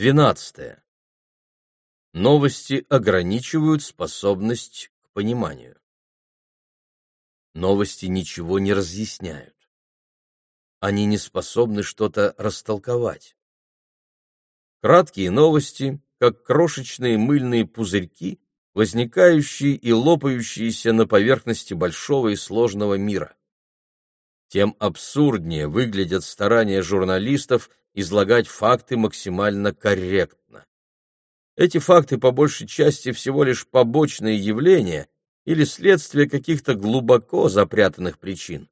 Двенадцатое. Новости ограничивают способность к пониманию. Новости ничего не разъясняют. Они не способны что-то растолковать. Краткие новости, как крошечные мыльные пузырьки, возникающие и лопающиеся на поверхности большого и сложного мира. Тем абсурднее выглядят старания журналистов излагать факты максимально корректно. Эти факты по большей части всего лишь побочные явления или следствие каких-то глубоко запрятанных причин.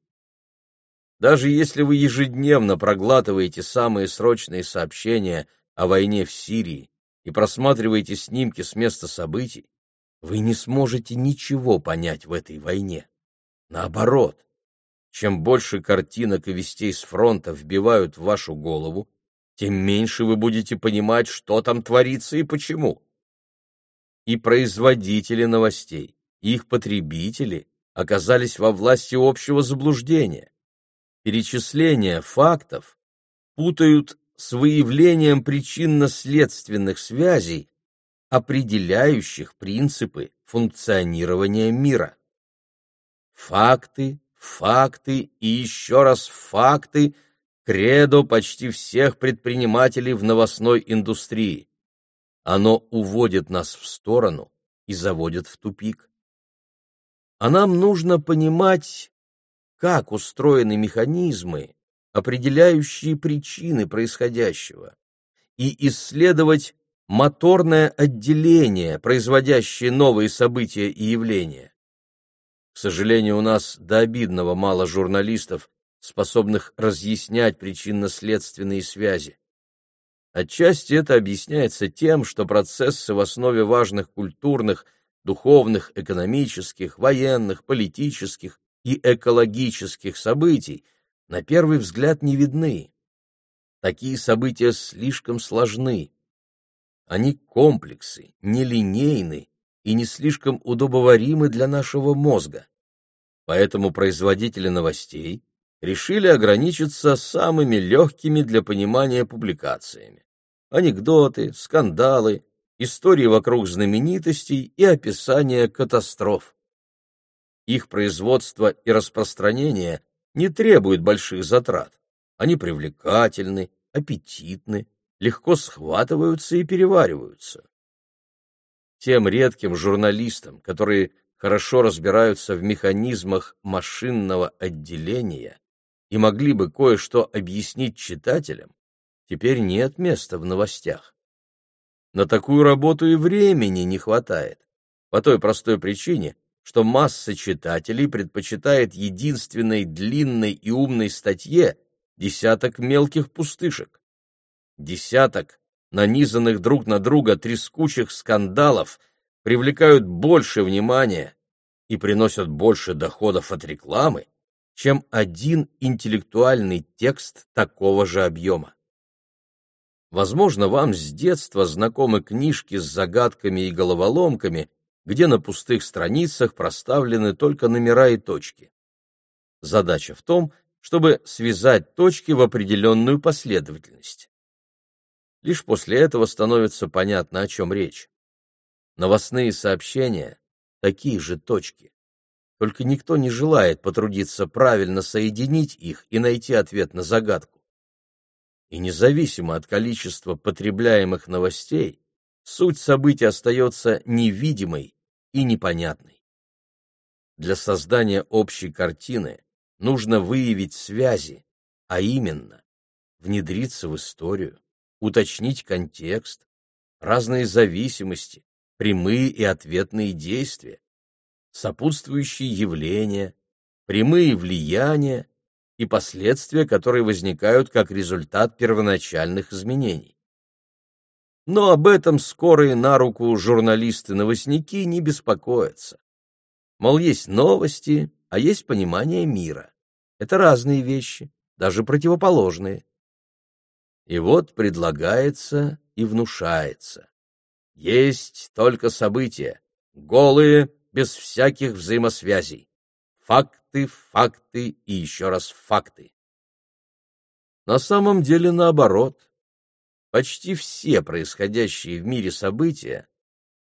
Даже если вы ежедневно проглатываете самые срочные сообщения о войне в Сирии и просматриваете снимки с места событий, вы не сможете ничего понять в этой войне. Наоборот, чем больше картинок и вестей с фронта вбивают в вашу голову, тем меньше вы будете понимать, что там творится и почему. И производители новостей, и их потребители оказались во власти общего заблуждения. Перечисление фактов путают с выявлением причинно-следственных связей, определяющих принципы функционирования мира. Факты, факты и еще раз факты – кредо почти всех предпринимателей в новостной индустрии. Оно уводит нас в сторону и заводит в тупик. А нам нужно понимать, как устроены механизмы, определяющие причины происходящего, и исследовать моторное отделение, производящее новые события и явления. К сожалению, у нас до обидного мало журналистов, способных разъяснять причинно-следственные связи. Отчасти это объясняется тем, что процессы в основе важных культурных, духовных, экономических, военных, политических и экологических событий на первый взгляд не видны. Такие события слишком сложны. Они комплексы, нелинейны и не слишком удобоваримы для нашего мозга. Поэтому производители новостей решили ограничиться самыми легкими для понимания публикациями. Анекдоты, скандалы, истории вокруг знаменитостей и описание катастроф. Их производство и распространение не требуют больших затрат. Они привлекательны, аппетитны, легко схватываются и перевариваются. Тем редким журналистам, которые хорошо разбираются в механизмах машинного отделения, и могли бы кое-что объяснить читателям, теперь нет места в новостях. На такую работу и времени не хватает, по той простой причине, что масса читателей предпочитает единственной длинной и умной статье десяток мелких пустышек. Десяток нанизанных друг на друга трескучих скандалов привлекают больше внимания и приносят больше доходов от рекламы, чем один интеллектуальный текст такого же объема. Возможно, вам с детства знакомы книжки с загадками и головоломками, где на пустых страницах проставлены только номера и точки. Задача в том, чтобы связать точки в определенную последовательность. Лишь после этого становится понятно, о чем речь. Новостные сообщения — такие же точки только никто не желает потрудиться правильно соединить их и найти ответ на загадку. И независимо от количества потребляемых новостей, суть событий остается невидимой и непонятной. Для создания общей картины нужно выявить связи, а именно внедриться в историю, уточнить контекст, разные зависимости, прямые и ответные действия, сопутствующие явления, прямые влияния и последствия, которые возникают как результат первоначальных изменений. Но об этом скорые на руку журналисты-новостники не беспокоятся. Мол, есть новости, а есть понимание мира. Это разные вещи, даже противоположные. И вот предлагается и внушается. Есть только события, голые, без всяких взаимосвязей. Факты, факты и еще раз факты. На самом деле наоборот. почти все происходящие в мире события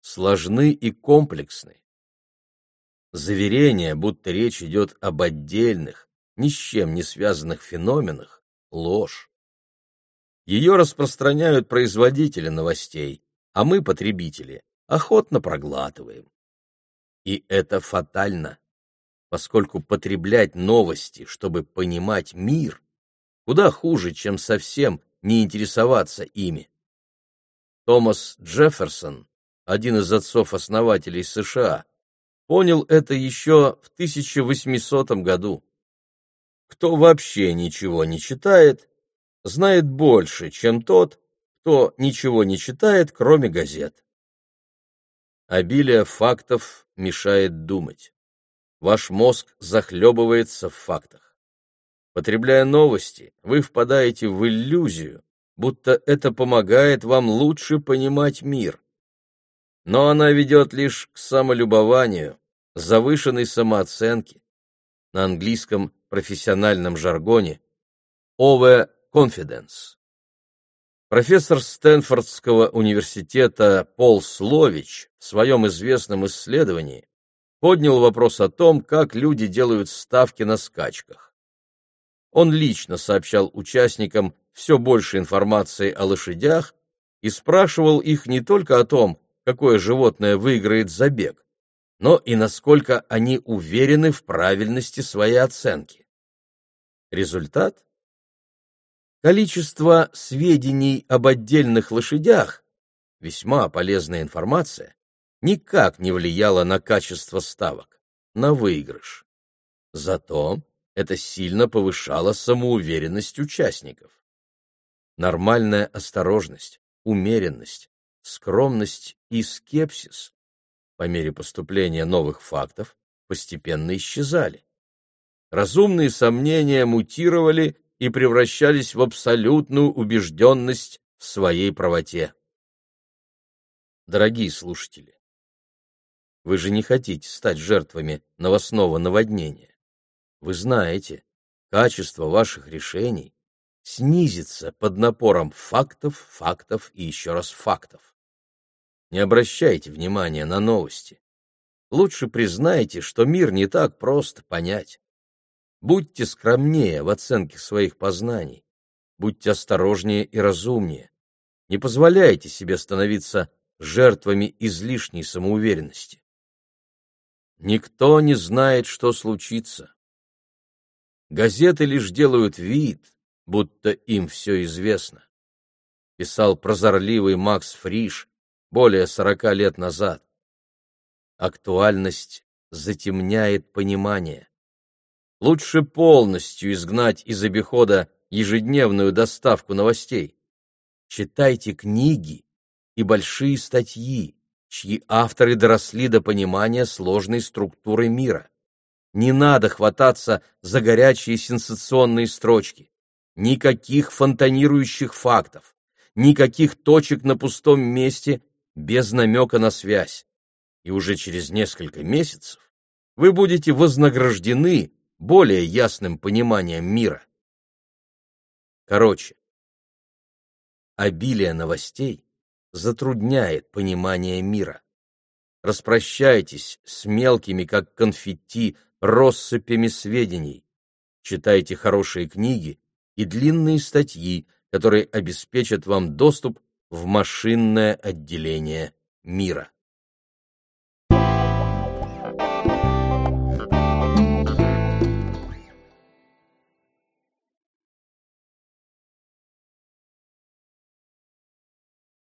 сложны и комплексны. Заверение, будто речь идет об отдельных, ни с чем не связанных феноменах, ложь. Ее распространяют производители новостей, а мы, потребители, охотно проглатываем. И это фатально, поскольку потреблять новости, чтобы понимать мир, куда хуже, чем совсем не интересоваться ими. Томас Джефферсон, один из отцов-основателей США, понял это еще в 1800 году. Кто вообще ничего не читает, знает больше, чем тот, кто ничего не читает, кроме газет. Обилие фактов мешает думать. Ваш мозг захлебывается в фактах. Потребляя новости, вы впадаете в иллюзию, будто это помогает вам лучше понимать мир. Но она ведет лишь к самолюбованию, завышенной самооценке, на английском профессиональном жаргоне overconfidence. Профессор Стэнфордского университета Пол Слович в своем известном исследовании поднял вопрос о том, как люди делают ставки на скачках. Он лично сообщал участникам все больше информации о лошадях и спрашивал их не только о том, какое животное выиграет забег, но и насколько они уверены в правильности своей оценки. Результат? Количество сведений об отдельных лошадях, весьма полезная информация, никак не влияло на качество ставок, на выигрыш. Зато это сильно повышало самоуверенность участников. Нормальная осторожность, умеренность, скромность и скепсис по мере поступления новых фактов постепенно исчезали. Разумные сомнения мутировали и превращались в абсолютную убежденность в своей правоте. Дорогие слушатели, вы же не хотите стать жертвами новостного наводнения. Вы знаете, качество ваших решений снизится под напором фактов, фактов и еще раз фактов. Не обращайте внимания на новости. Лучше признайте, что мир не так просто понять. Будьте скромнее в оценке своих познаний, будьте осторожнее и разумнее. Не позволяйте себе становиться жертвами излишней самоуверенности. Никто не знает, что случится. Газеты лишь делают вид, будто им все известно. Писал прозорливый Макс Фриш более сорока лет назад. Актуальность затемняет понимание. Лучше полностью изгнать из обихода ежедневную доставку новостей. Читайте книги и большие статьи, чьи авторы доросли до понимания сложной структуры мира. Не надо хвататься за горячие сенсационные строчки. Никаких фонтанирующих фактов, никаких точек на пустом месте без намека на связь. И уже через несколько месяцев вы будете вознаграждены более ясным пониманием мира. Короче, обилие новостей затрудняет понимание мира. Распрощайтесь с мелкими, как конфетти, россыпями сведений. Читайте хорошие книги и длинные статьи, которые обеспечат вам доступ в машинное отделение мира.